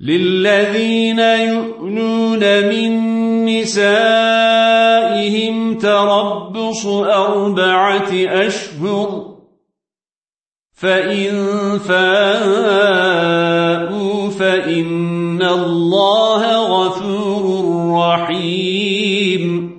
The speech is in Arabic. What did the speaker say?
للذين يؤنون من نسائهم تربص أربعة أشهر فإن فاءوا فإن الله غفور رحيم